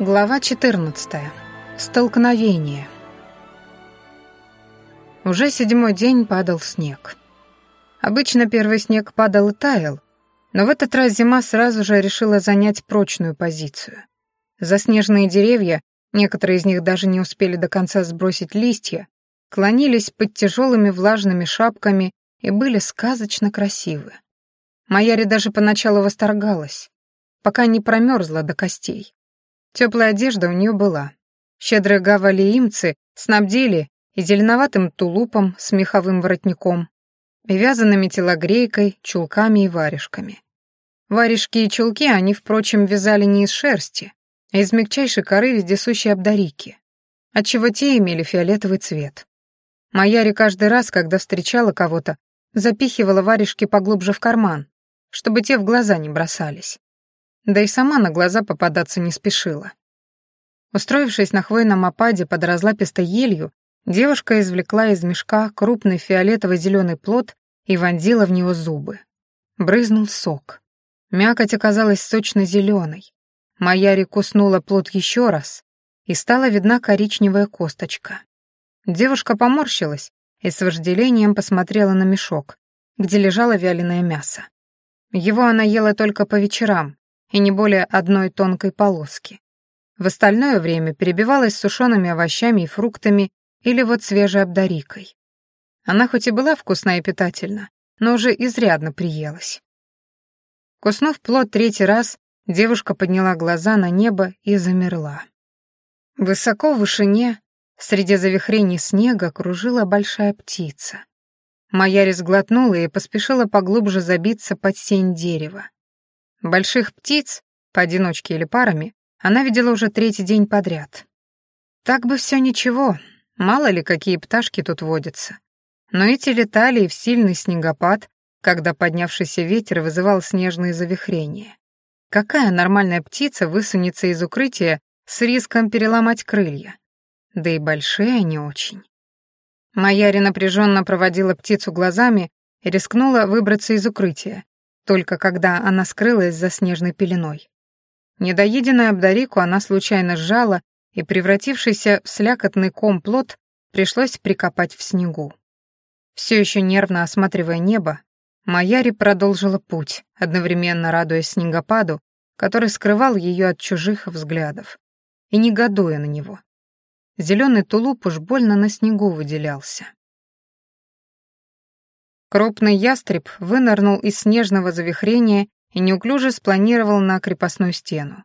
Глава 14. Столкновение. Уже седьмой день падал снег. Обычно первый снег падал и таял, но в этот раз зима сразу же решила занять прочную позицию. Заснеженные деревья, некоторые из них даже не успели до конца сбросить листья, клонились под тяжелыми влажными шапками и были сказочно красивы. Маяри даже поначалу восторгалась, пока не промерзла до костей. Теплая одежда у нее была. Щедрые гавалиимцы снабдили и зеленоватым тулупом с меховым воротником, и вязаными телогрейкой, чулками и варежками. Варежки и чулки они, впрочем, вязали не из шерсти, а из мягчайшей коры вездесущей обдарики, отчего те имели фиолетовый цвет. Маяри каждый раз, когда встречала кого-то, запихивала варежки поглубже в карман, чтобы те в глаза не бросались да и сама на глаза попадаться не спешила. Устроившись на хвойном опаде под разлапистой елью, девушка извлекла из мешка крупный фиолетово-зеленый плод и вонзила в него зубы. Брызнул сок. Мякоть оказалась сочно-зеленой. Маяри куснула плод еще раз, и стала видна коричневая косточка. Девушка поморщилась и с вожделением посмотрела на мешок, где лежало вяленое мясо. Его она ела только по вечерам, и не более одной тонкой полоски. В остальное время перебивалась сушеными овощами и фруктами или вот свежей обдарикой. Она хоть и была вкусна и питательна, но уже изрядно приелась. Куснув плод третий раз, девушка подняла глаза на небо и замерла. Высоко в вышине, среди завихрений снега, кружила большая птица. Маяри сглотнула и поспешила поглубже забиться под сень дерева. Больших птиц, поодиночке или парами, она видела уже третий день подряд. Так бы все ничего, мало ли какие пташки тут водятся. Но эти летали и в сильный снегопад, когда поднявшийся ветер вызывал снежные завихрения. Какая нормальная птица высунется из укрытия с риском переломать крылья? Да и большие они очень. Маяри напряженно проводила птицу глазами и рискнула выбраться из укрытия, только когда она скрылась за снежной пеленой. Недоеденную обдарику она случайно сжала, и превратившийся в слякотный ком плод пришлось прикопать в снегу. Все еще нервно осматривая небо, Маяри продолжила путь, одновременно радуясь снегопаду, который скрывал ее от чужих взглядов, и негодуя на него. Зеленый тулуп уж больно на снегу выделялся. Крупный ястреб вынырнул из снежного завихрения и неуклюже спланировал на крепостную стену.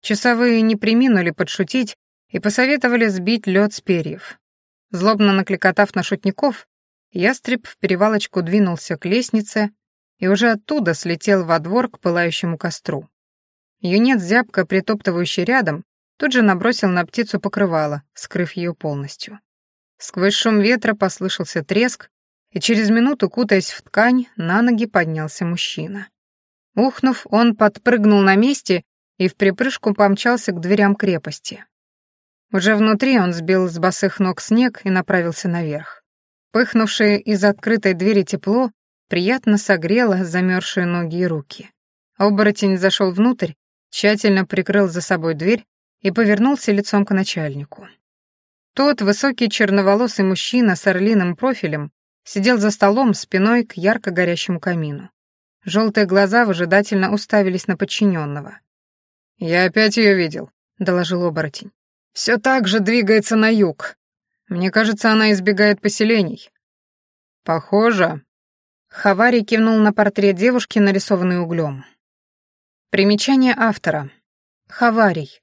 Часовые не приминули подшутить и посоветовали сбить лед с перьев. Злобно накликотав на шутников, ястреб в перевалочку двинулся к лестнице и уже оттуда слетел во двор к пылающему костру. Юнец, зябко притоптывающий рядом, тут же набросил на птицу покрывало, скрыв ее полностью. Сквозь шум ветра послышался треск, и через минуту, кутаясь в ткань, на ноги поднялся мужчина. Ухнув, он подпрыгнул на месте и в припрыжку помчался к дверям крепости. Уже внутри он сбил с босых ног снег и направился наверх. Пыхнувшее из открытой двери тепло приятно согрело замерзшие ноги и руки. Оборотень зашел внутрь, тщательно прикрыл за собой дверь и повернулся лицом к начальнику. Тот, высокий черноволосый мужчина с орлиным профилем, Сидел за столом спиной к ярко горящему камину. Желтые глаза выжидательно уставились на подчиненного. «Я опять ее видел», — доложил оборотень. «Все так же двигается на юг. Мне кажется, она избегает поселений». «Похоже». Хавари кивнул на портрет девушки, нарисованный углем. Примечание автора. Хаварий.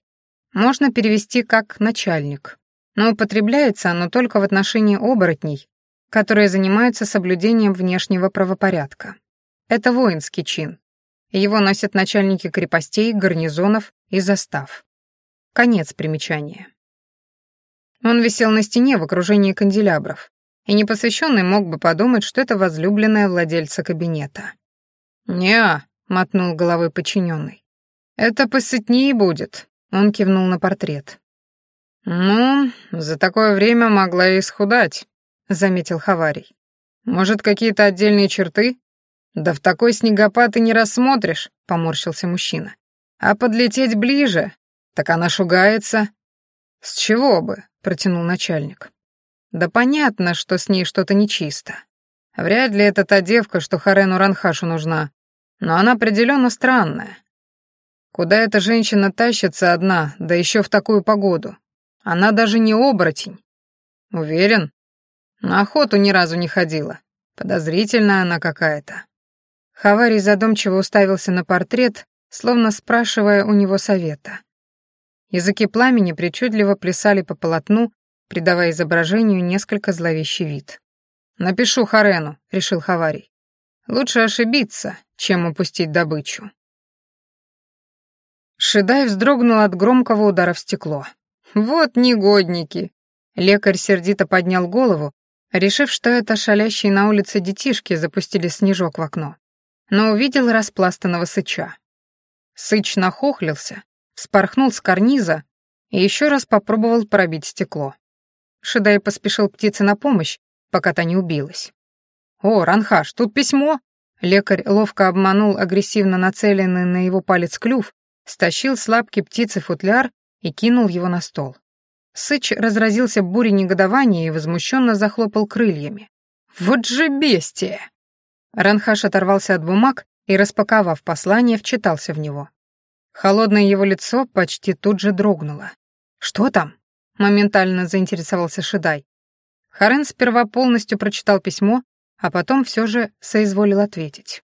Можно перевести как «начальник», но употребляется оно только в отношении оборотней, которые занимаются соблюдением внешнего правопорядка. Это воинский чин. Его носят начальники крепостей, гарнизонов и застав. Конец примечания. Он висел на стене в окружении канделябров, и непосвященный мог бы подумать, что это возлюбленная владельца кабинета. «Не-а», мотнул головой подчиненный. «Это посытнее будет», — он кивнул на портрет. «Ну, за такое время могла и исхудать», — заметил Хаварий. «Может, какие-то отдельные черты?» «Да в такой снегопад и не рассмотришь», — поморщился мужчина. «А подлететь ближе? Так она шугается. С чего бы? протянул начальник. Да понятно, что с ней что-то нечисто. Вряд ли это та девка, что Харену Ранхашу нужна, но она определенно странная. Куда эта женщина тащится одна, да еще в такую погоду? Она даже не оборотень. Уверен? На охоту ни разу не ходила. Подозрительная она какая-то. Хаварий задумчиво уставился на портрет, словно спрашивая у него совета. Языки пламени причудливо плясали по полотну, придавая изображению несколько зловещий вид. «Напишу Харену», — решил Хаварий. «Лучше ошибиться, чем упустить добычу». Шидай вздрогнул от громкого удара в стекло. «Вот негодники!» Лекарь сердито поднял голову, решив, что это шалящие на улице детишки запустили снежок в окно. Но увидел распластанного сыча. Сыч нахохлился, спорхнул с карниза и еще раз попробовал пробить стекло. Шидай поспешил птице на помощь, пока та не убилась. «О, Ранхаш, тут письмо!» Лекарь ловко обманул агрессивно нацеленный на его палец клюв, стащил с лапки птицы футляр и кинул его на стол. Сыч разразился бурей негодования и возмущенно захлопал крыльями. «Вот же бестия!» Ранхаш оторвался от бумаг и, распаковав послание, вчитался в него. Холодное его лицо почти тут же дрогнуло. «Что там?» — моментально заинтересовался Шидай. Харен сперва полностью прочитал письмо, а потом все же соизволил ответить.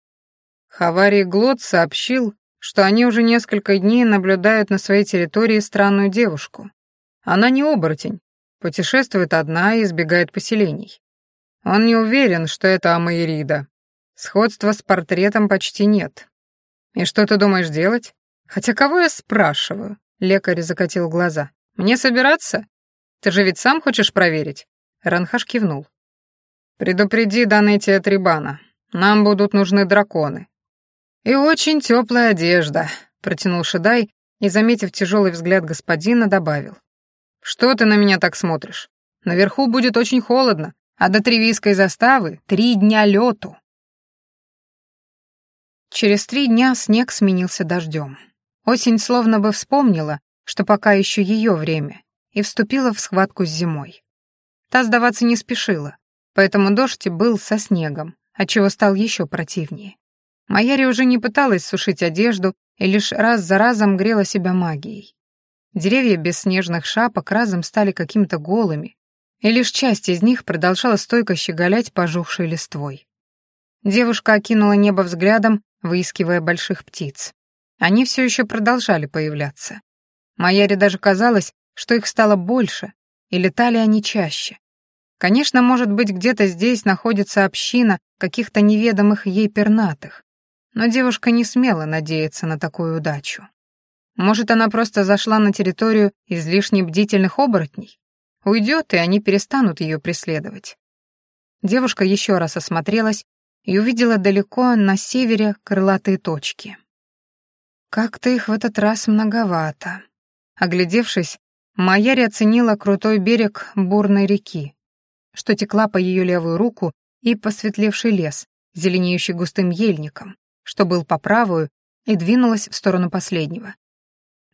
Хаварий Глот сообщил, что они уже несколько дней наблюдают на своей территории странную девушку. Она не оборотень, путешествует одна и избегает поселений. Он не уверен, что это Амаирида. Сходства с портретом почти нет. И что ты думаешь делать? Хотя кого я спрашиваю? Лекарь закатил глаза. Мне собираться? Ты же ведь сам хочешь проверить? Ранхаш кивнул. «Предупреди Данетия Трибана. Нам будут нужны драконы». «И очень теплая одежда», — протянул Шедай и, заметив тяжелый взгляд господина, добавил. «Что ты на меня так смотришь? Наверху будет очень холодно, а до Тревийской заставы три дня лету». Через три дня снег сменился дождем. Осень словно бы вспомнила, что пока еще ее время, и вступила в схватку с зимой. Та сдаваться не спешила, поэтому дождь был со снегом, отчего стал еще противнее. Майяри уже не пыталась сушить одежду и лишь раз за разом грела себя магией. Деревья без снежных шапок разом стали какими-то голыми, и лишь часть из них продолжала стойко щеголять пожухшей листвой. Девушка окинула небо взглядом, выискивая больших птиц. Они все еще продолжали появляться. Майяре даже казалось, что их стало больше, и летали они чаще. Конечно, может быть, где-то здесь находится община каких-то неведомых ей пернатых, но девушка не смела надеяться на такую удачу. Может, она просто зашла на территорию излишне бдительных оборотней? Уйдет, и они перестанут ее преследовать. Девушка еще раз осмотрелась и увидела далеко на севере крылатые точки. Как-то их в этот раз многовато. Оглядевшись, Майяри оценила крутой берег бурной реки, что текла по ее левую руку, и посветлевший лес, зеленеющий густым ельником, что был по правую, и двинулась в сторону последнего.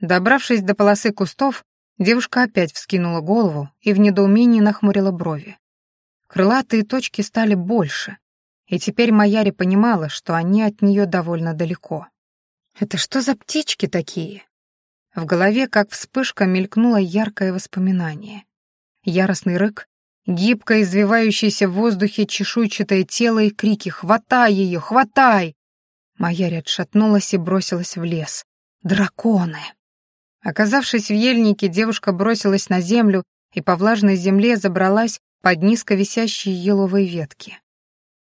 Добравшись до полосы кустов, девушка опять вскинула голову и в недоумении нахмурила брови. Крылатые точки стали больше, и теперь Маяри понимала, что они от нее довольно далеко. «Это что за птички такие?» В голове, как вспышка, мелькнуло яркое воспоминание. Яростный рык, гибко извивающееся в воздухе чешуйчатое тело и крики «Хватай ее! Хватай!» Майяри отшатнулась и бросилась в лес. «Драконы!» Оказавшись в ельнике, девушка бросилась на землю и по влажной земле забралась под низко висящие еловые ветки.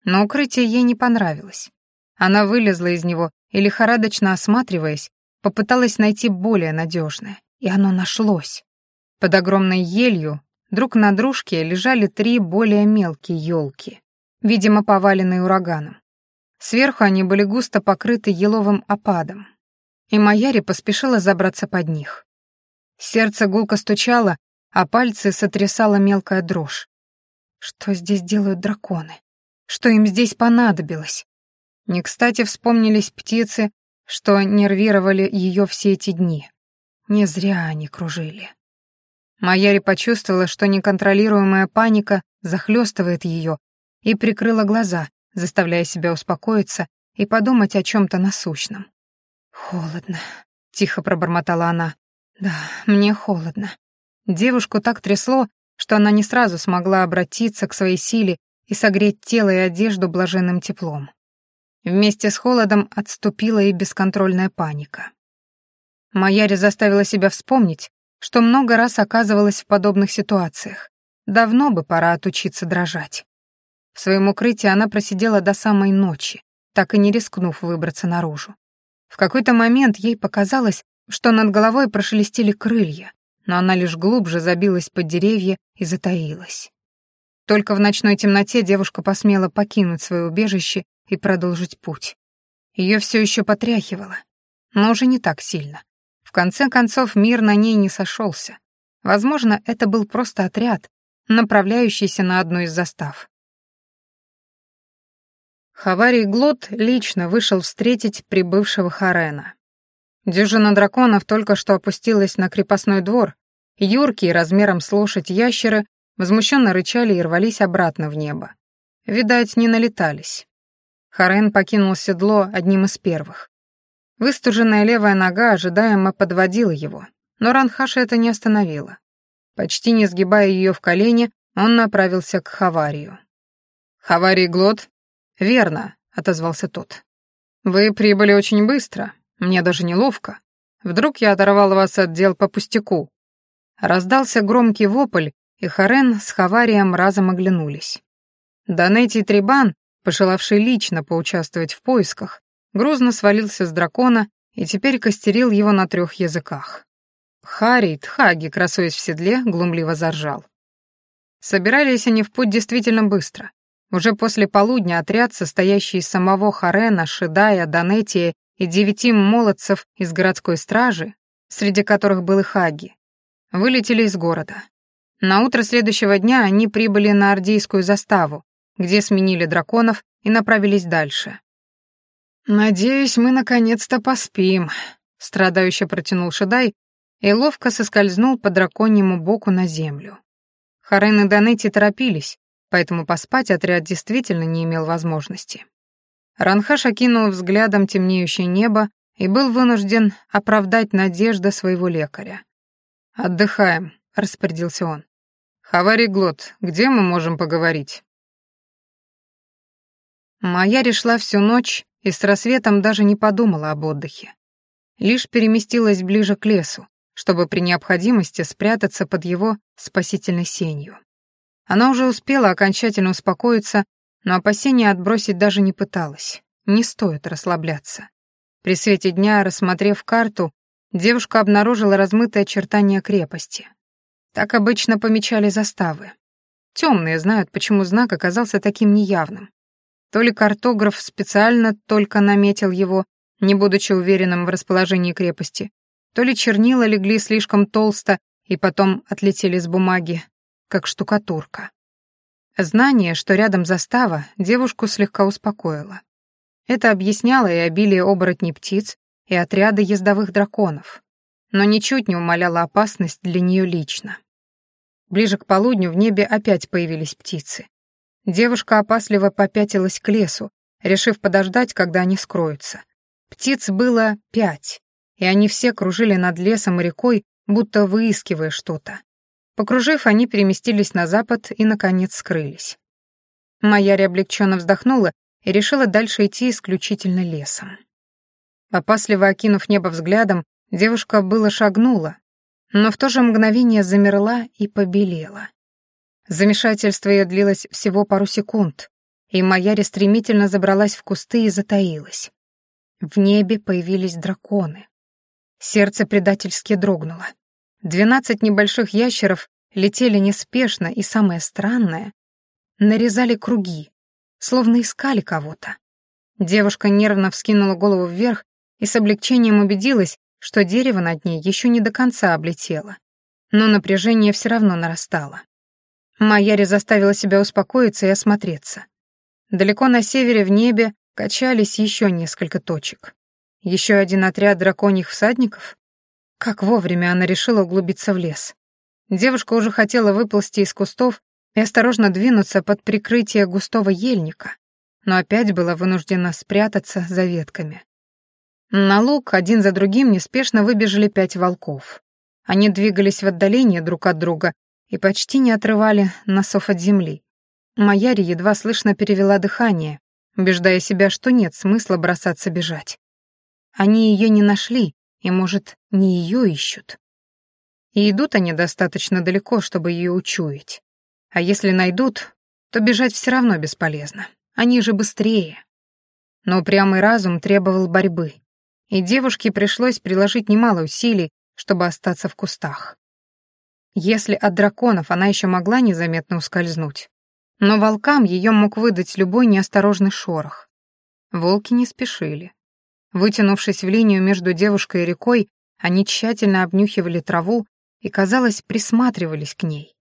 Но укрытие ей не понравилось. Она вылезла из него и, лихорадочно осматриваясь, Попыталась найти более надежное, и оно нашлось. Под огромной елью друг на дружке лежали три более мелкие елки, видимо, поваленные ураганом. Сверху они были густо покрыты еловым опадом, и Маяри поспешила забраться под них. Сердце гулко стучало, а пальцы сотрясала мелкая дрожь. Что здесь делают драконы? Что им здесь понадобилось? Не кстати вспомнились птицы, что нервировали ее все эти дни. Не зря они кружили. Майяри почувствовала, что неконтролируемая паника захлестывает ее, и прикрыла глаза, заставляя себя успокоиться и подумать о чем-то насущном. «Холодно», — тихо пробормотала она. «Да, мне холодно». Девушку так трясло, что она не сразу смогла обратиться к своей силе и согреть тело и одежду блаженным теплом. Вместе с холодом отступила и бесконтрольная паника. Маяри заставила себя вспомнить, что много раз оказывалась в подобных ситуациях. Давно бы пора отучиться дрожать. В своем укрытии она просидела до самой ночи, так и не рискнув выбраться наружу. В какой-то момент ей показалось, что над головой прошелестели крылья, но она лишь глубже забилась под деревья и затаилась. Только в ночной темноте девушка посмела покинуть свое убежище и продолжить путь. Ее все еще потряхивало, но уже не так сильно. В конце концов, мир на ней не сошелся. Возможно, это был просто отряд, направляющийся на одну из застав. Хаварий Глот лично вышел встретить прибывшего Харена. Дюжина драконов только что опустилась на крепостной двор, юркие размером с лошадь ящеры возмущенно рычали и рвались обратно в небо. Видать, не налетались. Харен покинул седло одним из первых. Выстуженная левая нога ожидаемо подводила его, но Ранхаша это не остановило. Почти не сгибая ее в колени, он направился к Хаварию. «Хаварий Глот?» «Верно», — отозвался тот. «Вы прибыли очень быстро. Мне даже неловко. Вдруг я оторвал вас от дел по пустяку». Раздался громкий вопль, и Харен с Хаварием разом оглянулись. Донетий Трибан, пожелавший лично поучаствовать в поисках, грузно свалился с дракона и теперь костерил его на трех языках. Харри, Тхаги, красуясь в седле, глумливо заржал. Собирались они в путь действительно быстро. Уже после полудня отряд, состоящий из самого Харена, Шидая, Донетия и девяти молодцев из городской стражи, среди которых был и Хаги, вылетели из города. На утро следующего дня они прибыли на Ордейскую заставу, где сменили драконов и направились дальше. «Надеюсь, мы наконец-то поспим», — страдающе протянул Шедай и ловко соскользнул по драконьему боку на землю. Харен и Данетти торопились, поэтому поспать отряд действительно не имел возможности. Ранхаш окинул взглядом темнеющее небо и был вынужден оправдать надежды своего лекаря. «Отдыхаем», — распорядился он. «Хавари Глот, где мы можем поговорить?» Моя решила всю ночь и с рассветом даже не подумала об отдыхе. Лишь переместилась ближе к лесу, чтобы при необходимости спрятаться под его спасительной сенью. Она уже успела окончательно успокоиться, но опасения отбросить даже не пыталась. Не стоит расслабляться. При свете дня, рассмотрев карту, девушка обнаружила размытые очертания крепости. Так обычно помечали заставы. Темные знают, почему знак оказался таким неявным. То ли картограф специально только наметил его, не будучи уверенным в расположении крепости, то ли чернила легли слишком толсто и потом отлетели с бумаги, как штукатурка. Знание, что рядом застава, девушку слегка успокоило. Это объясняло и обилие оборотней птиц, и отряды ездовых драконов, но ничуть не умаляло опасность для нее лично. Ближе к полудню в небе опять появились птицы. Девушка опасливо попятилась к лесу, решив подождать, когда они скроются. Птиц было пять, и они все кружили над лесом и рекой, будто выискивая что-то. Покружив, они переместились на запад и, наконец, скрылись. Майяри облегченно вздохнула и решила дальше идти исключительно лесом. Опасливо окинув небо взглядом, девушка было шагнула, но в то же мгновение замерла и побелела. Замешательство ее длилось всего пару секунд, и Маяри стремительно забралась в кусты и затаилась. В небе появились драконы. Сердце предательски дрогнуло. Двенадцать небольших ящеров летели неспешно и, самое странное, нарезали круги, словно искали кого-то. Девушка нервно вскинула голову вверх и с облегчением убедилась, что дерево над ней еще не до конца облетело. Но напряжение все равно нарастало. Майяри заставила себя успокоиться и осмотреться. Далеко на севере в небе качались еще несколько точек. Еще один отряд драконьих всадников? Как вовремя она решила углубиться в лес. Девушка уже хотела выползти из кустов и осторожно двинуться под прикрытие густого ельника, но опять была вынуждена спрятаться за ветками. На луг один за другим неспешно выбежали пять волков. Они двигались в отдалении друг от друга и почти не отрывали носов от земли. Маяри едва слышно перевела дыхание, убеждая себя, что нет смысла бросаться бежать. Они ее не нашли, и, может, не ее ищут. И идут они достаточно далеко, чтобы ее учуять. А если найдут, то бежать все равно бесполезно. Они же быстрее. Но упрямый разум требовал борьбы, и девушке пришлось приложить немало усилий, чтобы остаться в кустах. Если от драконов она еще могла незаметно ускользнуть, но волкам ее мог выдать любой неосторожный шорох. Волки не спешили. Вытянувшись в линию между девушкой и рекой, они тщательно обнюхивали траву и, казалось, присматривались к ней.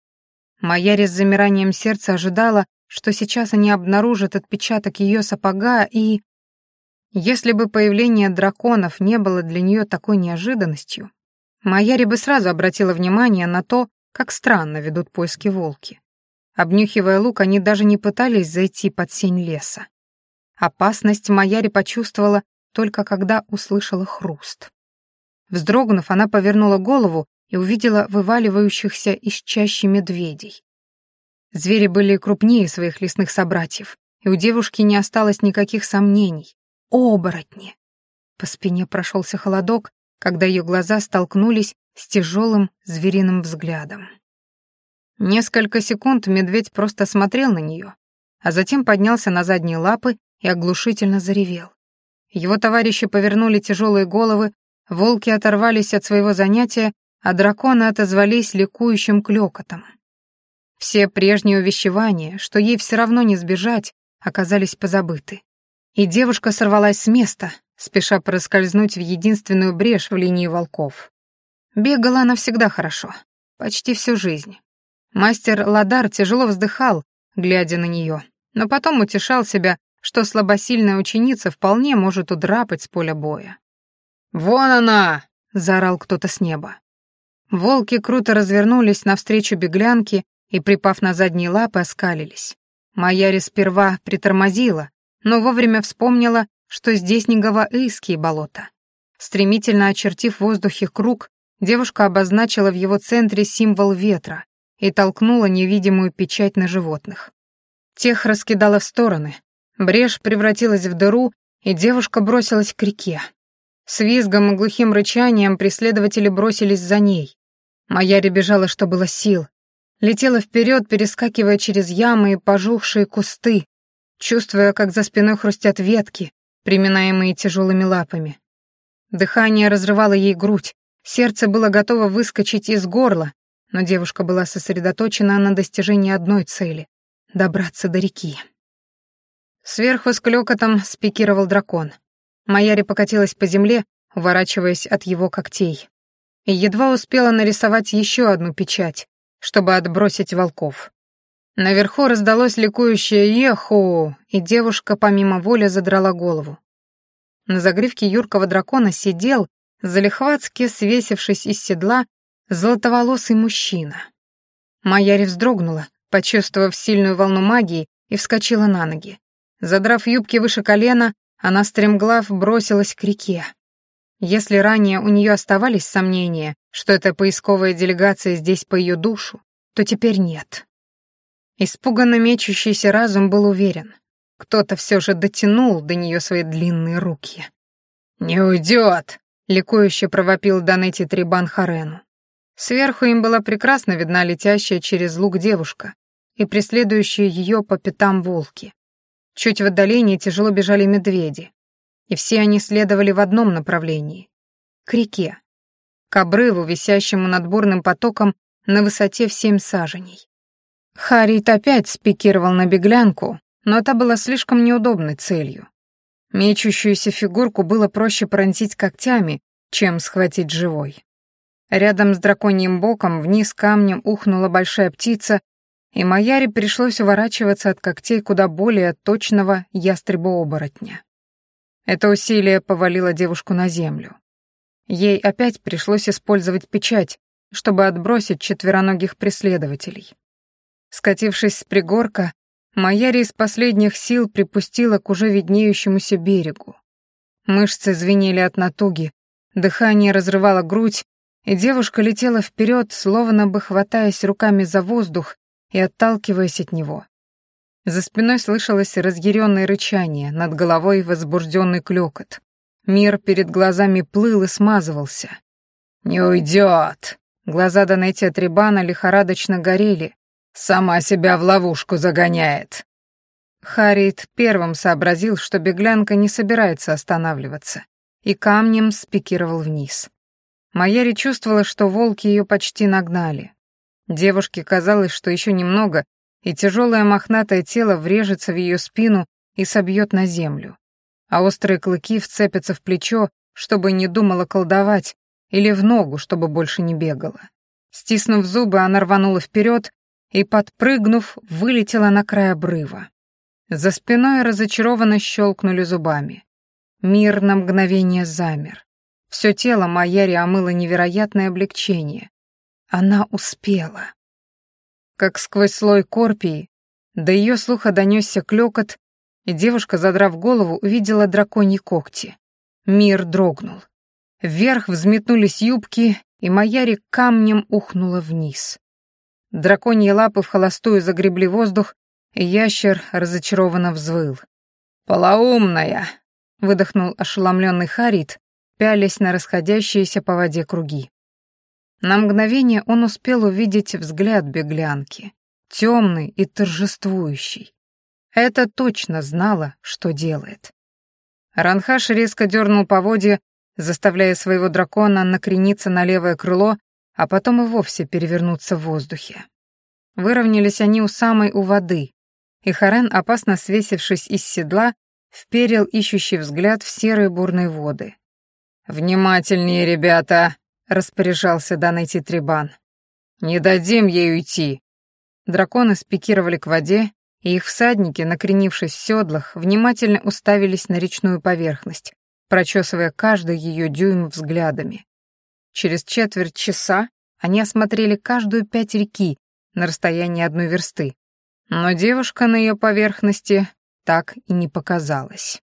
Майяри с замиранием сердца ожидала, что сейчас они обнаружат отпечаток ее сапога и... Если бы появление драконов не было для нее такой неожиданностью, Майяри бы сразу обратила внимание на то, как странно ведут поиски волки. Обнюхивая лук, они даже не пытались зайти под сень леса. Опасность Майяри почувствовала только когда услышала хруст. Вздрогнув, она повернула голову и увидела вываливающихся из чащи медведей. Звери были крупнее своих лесных собратьев, и у девушки не осталось никаких сомнений. Оборотни! По спине прошелся холодок, когда ее глаза столкнулись с тяжелым звериным взглядом. Несколько секунд медведь просто смотрел на нее, а затем поднялся на задние лапы и оглушительно заревел. Его товарищи повернули тяжелые головы, волки оторвались от своего занятия, а драконы отозвались ликующим клёкотом. Все прежние увещевания, что ей все равно не сбежать, оказались позабыты. И девушка сорвалась с места, спеша проскользнуть в единственную брешь в линии волков. Бегала она всегда хорошо, почти всю жизнь. Мастер Ладар тяжело вздыхал, глядя на нее, но потом утешал себя, что слабосильная ученица вполне может удрапать с поля боя. «Вон она!» — заорал кто-то с неба. Волки круто развернулись навстречу беглянке и, припав на задние лапы, оскалились. Маяри сперва притормозила, но вовремя вспомнила, что здесь не гаваийские болота. Стремительно очертив в воздухе круг, девушка обозначила в его центре символ ветра и толкнула невидимую печать на животных. Тех раскидала в стороны, брешь превратилась в дыру, и девушка бросилась к реке. С визгом и глухим рычанием преследователи бросились за ней. Маяри бежала, что было сил. Летела вперед, перескакивая через ямы и пожухшие кусты, чувствуя, как за спиной хрустят ветки, приминаемые тяжелыми лапами. Дыхание разрывало ей грудь, сердце было готово выскочить из горла, но девушка была сосредоточена на достижении одной цели — добраться до реки. Сверху с клёкотом спикировал дракон. Маяри покатилась по земле, уворачиваясь от его когтей. И едва успела нарисовать еще одну печать, чтобы отбросить волков. Наверху раздалось ликующее «Еху!», и девушка помимо воли задрала голову. На загривке юркого дракона сидел, залихватски свесившись из седла, золотоволосый мужчина. Майяри вздрогнула, почувствовав сильную волну магии, и вскочила на ноги. Задрав юбки выше колена, она стремглав бросилась к реке. Если ранее у нее оставались сомнения, что эта поисковая делегация здесь по ее душу, то теперь нет. Испуганно мечущийся разум был уверен. Кто-то все же дотянул до нее свои длинные руки. «Не уйдет!» — ликующе провопил Данетти Трибан Харену. Сверху им была прекрасно видна летящая через луг девушка и преследующие ее по пятам волки. Чуть в отдалении тяжело бежали медведи, и все они следовали в одном направлении — к реке, к обрыву, висящему над бурным потоком на высоте в семь саженей. Харит опять спикировал на беглянку, но это было слишком неудобной целью. Мечущуюся фигурку было проще пронзить когтями, чем схватить живой. Рядом с драконьим боком вниз камнем ухнула большая птица, и Маяре пришлось уворачиваться от когтей куда более точного ястреба-оборотня. Это усилие повалило девушку на землю. Ей опять пришлось использовать печать, чтобы отбросить четвероногих преследователей. Скатившись с пригорка, Майяри из последних сил припустила к уже виднеющемуся берегу. Мышцы звенели от натуги, дыхание разрывало грудь, и девушка летела вперед, словно бы хватаясь руками за воздух и отталкиваясь от него. За спиной слышалось разъяренное рычание, над головой возбужденный клёкот. Мир перед глазами плыл и смазывался. «Не уйдет!» Глаза Донетти Трибана лихорадочно горели. «Сама себя в ловушку загоняет!» Харриет первым сообразил, что беглянка не собирается останавливаться, и камнем спикировал вниз. Майяри чувствовала, что волки ее почти нагнали. Девушке казалось, что еще немного, и тяжелое мохнатое тело врежется в ее спину и собьет на землю а острые клыки вцепятся в плечо, чтобы не думала колдовать, или в ногу, чтобы больше не бегала. Стиснув зубы, она рванула вперед и, подпрыгнув, вылетела на край обрыва. За спиной разочарованно щелкнули зубами. Мир на мгновение замер. Все тело Майяри омыло невероятное облегчение. Она успела. Как сквозь слой корпии, до ее слуха донесся клёкот и девушка, задрав голову, увидела драконьи когти. Мир дрогнул. Вверх взметнулись юбки, и Маяри камнем ухнула вниз. Драконьи лапы в холостую загребли воздух, и ящер разочарованно взвыл. «Полоумная!» — выдохнул ошеломленный Харит, пялясь на расходящиеся по воде круги. На мгновение он успел увидеть взгляд беглянки, темный и торжествующий. Это точно знала, что делает. Ранхаш резко дернул поводья, заставляя своего дракона накрениться на левое крыло, а потом и вовсе перевернуться в воздухе. Выровнялись они у самой у воды, и Харен, опасно свесившись из седла, вперил ищущий взгляд в серые бурные воды. «Внимательнее, ребята!» — распоряжался Данети Трибан. «Не дадим ей уйти!» Драконы спикировали к воде, и их всадники, накренившись в седлах, внимательно уставились на речную поверхность, прочесывая каждый ее дюйм взглядами. Через четверть часа они осмотрели каждую пять реки на расстоянии одной версты, но девушка на ее поверхности так и не показалась.